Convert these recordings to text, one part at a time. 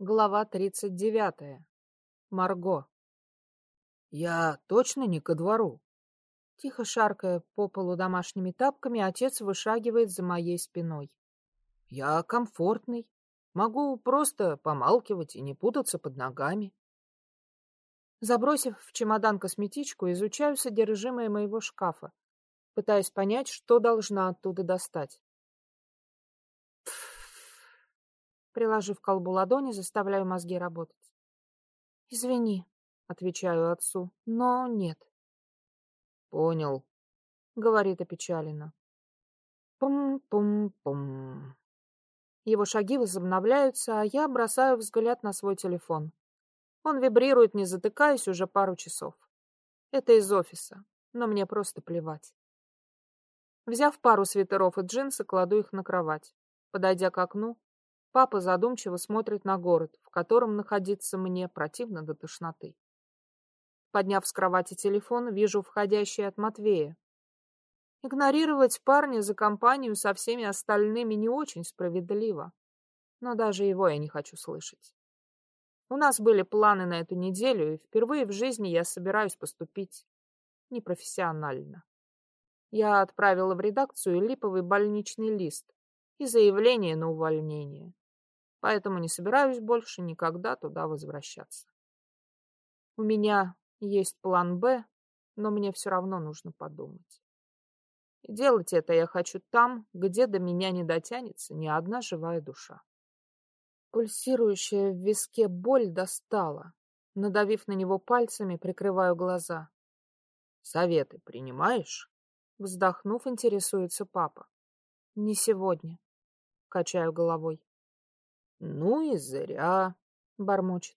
Глава тридцать девятая. Марго. Я точно не ко двору. Тихо шаркая по полу домашними тапками, отец вышагивает за моей спиной. Я комфортный. Могу просто помалкивать и не путаться под ногами. Забросив в чемодан косметичку, изучаю содержимое моего шкафа, пытаясь понять, что должна оттуда достать. Приложив колбу ладони, заставляю мозги работать. «Извини», — отвечаю отцу, — «но нет». «Понял», — говорит опечаленно. Пум-пум-пум. Его шаги возобновляются, а я бросаю взгляд на свой телефон. Он вибрирует, не затыкаясь, уже пару часов. Это из офиса, но мне просто плевать. Взяв пару свитеров и джинсы, кладу их на кровать. Подойдя к окну, Папа задумчиво смотрит на город, в котором находиться мне противно до тошноты. Подняв с кровати телефон, вижу входящий от Матвея. Игнорировать парня за компанию со всеми остальными не очень справедливо. Но даже его я не хочу слышать. У нас были планы на эту неделю, и впервые в жизни я собираюсь поступить непрофессионально. Я отправила в редакцию липовый больничный лист и заявление на увольнение поэтому не собираюсь больше никогда туда возвращаться. У меня есть план «Б», но мне все равно нужно подумать. И делать это я хочу там, где до меня не дотянется ни одна живая душа. Пульсирующая в виске боль достала. Надавив на него пальцами, прикрываю глаза. «Советы принимаешь?» Вздохнув, интересуется папа. «Не сегодня», — качаю головой. Ну и зря, бормочет.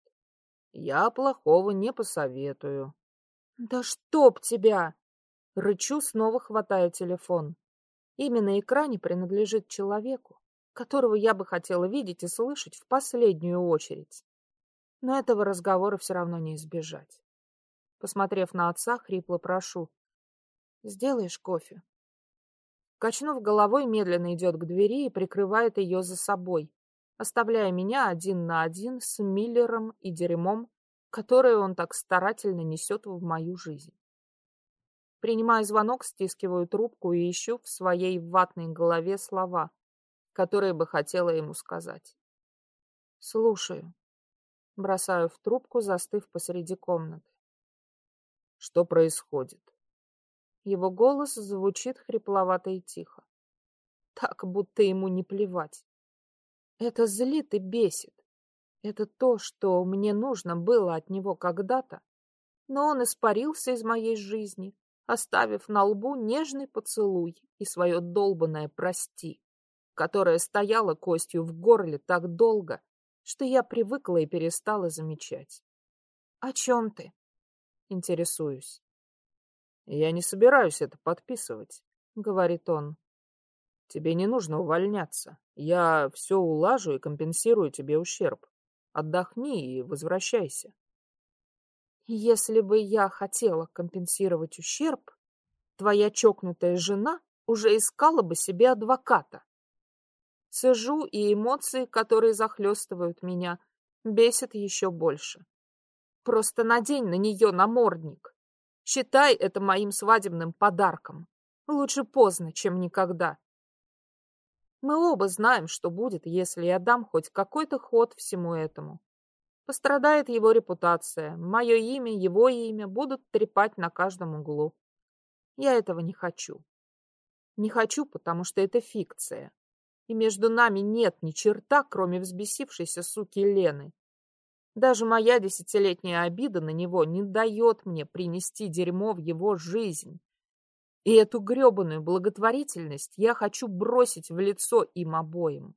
Я плохого не посоветую. Да чтоб тебя! Рычу, снова хватая телефон. Имя на экране принадлежит человеку, которого я бы хотела видеть и слышать в последнюю очередь. Но этого разговора все равно не избежать. Посмотрев на отца, хрипло прошу. «Сделаешь кофе?» Качнув головой, медленно идет к двери и прикрывает ее за собой, оставляя меня один на один с Миллером и дерьмом, которое он так старательно несет в мою жизнь. Принимая звонок, стискиваю трубку и ищу в своей ватной голове слова, которые бы хотела ему сказать. Слушаю. Бросаю в трубку, застыв посреди комнаты. Что происходит? Его голос звучит хрипловато и тихо. Так, будто ему не плевать. Это злит и бесит. Это то, что мне нужно было от него когда-то. Но он испарился из моей жизни, оставив на лбу нежный поцелуй и свое долбанное «прости», которое стояло костью в горле так долго, что я привыкла и перестала замечать. «О чем ты?» — интересуюсь. «Я не собираюсь это подписывать», — говорит он. Тебе не нужно увольняться. Я все улажу и компенсирую тебе ущерб. Отдохни и возвращайся. Если бы я хотела компенсировать ущерб, твоя чокнутая жена уже искала бы себе адвоката. Сижу, и эмоции, которые захлестывают меня, бесят еще больше. Просто надень на нее намордник. Считай это моим свадебным подарком. Лучше поздно, чем никогда. Мы оба знаем, что будет, если я дам хоть какой-то ход всему этому. Пострадает его репутация, мое имя, его имя будут трепать на каждом углу. Я этого не хочу. Не хочу, потому что это фикция. И между нами нет ни черта, кроме взбесившейся суки Лены. Даже моя десятилетняя обида на него не дает мне принести дерьмо в его жизнь. И эту гребаную благотворительность я хочу бросить в лицо им обоим.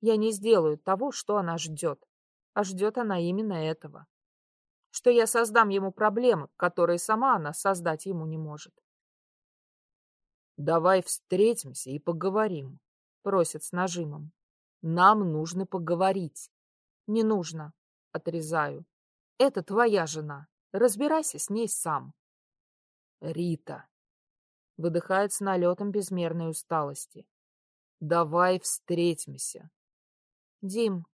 Я не сделаю того, что она ждет, а ждет она именно этого. Что я создам ему проблемы, которые сама она создать ему не может. «Давай встретимся и поговорим», — просит с нажимом. «Нам нужно поговорить». «Не нужно», — отрезаю. «Это твоя жена. Разбирайся с ней сам». «Рита», выдыхает с налетом безмерной усталости. Давай встретимся. Дим,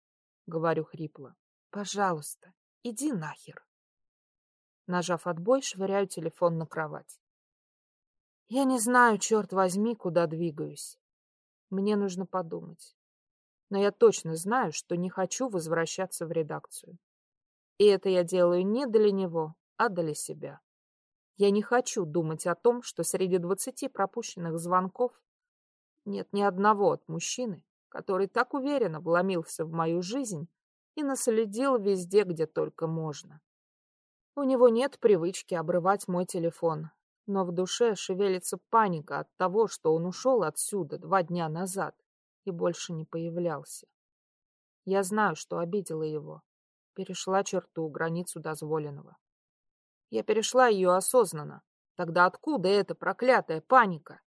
— говорю хрипло. «Пожалуйста, иди нахер». Нажав отбой, швыряю телефон на кровать. Я не знаю, черт возьми, куда двигаюсь. Мне нужно подумать. Но я точно знаю, что не хочу возвращаться в редакцию. И это я делаю не для него, а для себя. Я не хочу думать о том, что среди двадцати пропущенных звонков нет ни одного от мужчины, который так уверенно вломился в мою жизнь и наследил везде, где только можно. У него нет привычки обрывать мой телефон, но в душе шевелится паника от того, что он ушел отсюда два дня назад и больше не появлялся. Я знаю, что обидела его, перешла черту, границу дозволенного. Я перешла ее осознанно. Тогда откуда эта проклятая паника?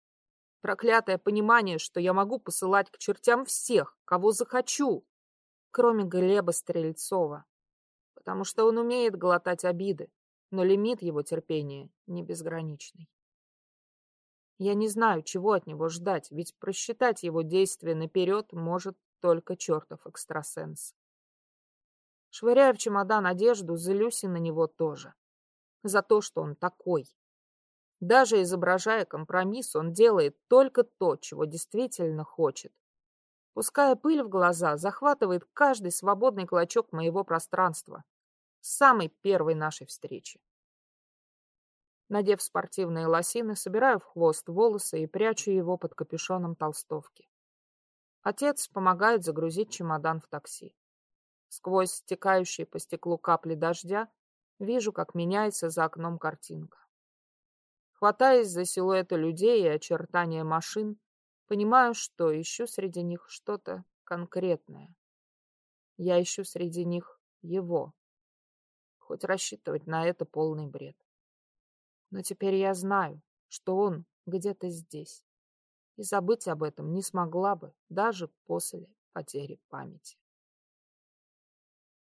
Проклятое понимание, что я могу посылать к чертям всех, кого захочу, кроме Глеба Стрельцова. Потому что он умеет глотать обиды, но лимит его терпения не безграничный. Я не знаю, чего от него ждать, ведь просчитать его действия наперед может только чертов экстрасенс. Швыряя в чемодан одежду, злюсь и на него тоже. За то, что он такой. Даже изображая компромисс, он делает только то, чего действительно хочет. Пуская пыль в глаза, захватывает каждый свободный клочок моего пространства. С самой первой нашей встречи. Надев спортивные лосины, собираю в хвост волосы и прячу его под капюшоном толстовки. Отец помогает загрузить чемодан в такси. Сквозь стекающие по стеклу капли дождя вижу, как меняется за окном картинка. Хватаясь за силуэты людей и очертания машин, понимаю, что ищу среди них что-то конкретное. Я ищу среди них его. Хоть рассчитывать на это полный бред. Но теперь я знаю, что он где-то здесь. И забыть об этом не смогла бы даже после потери памяти.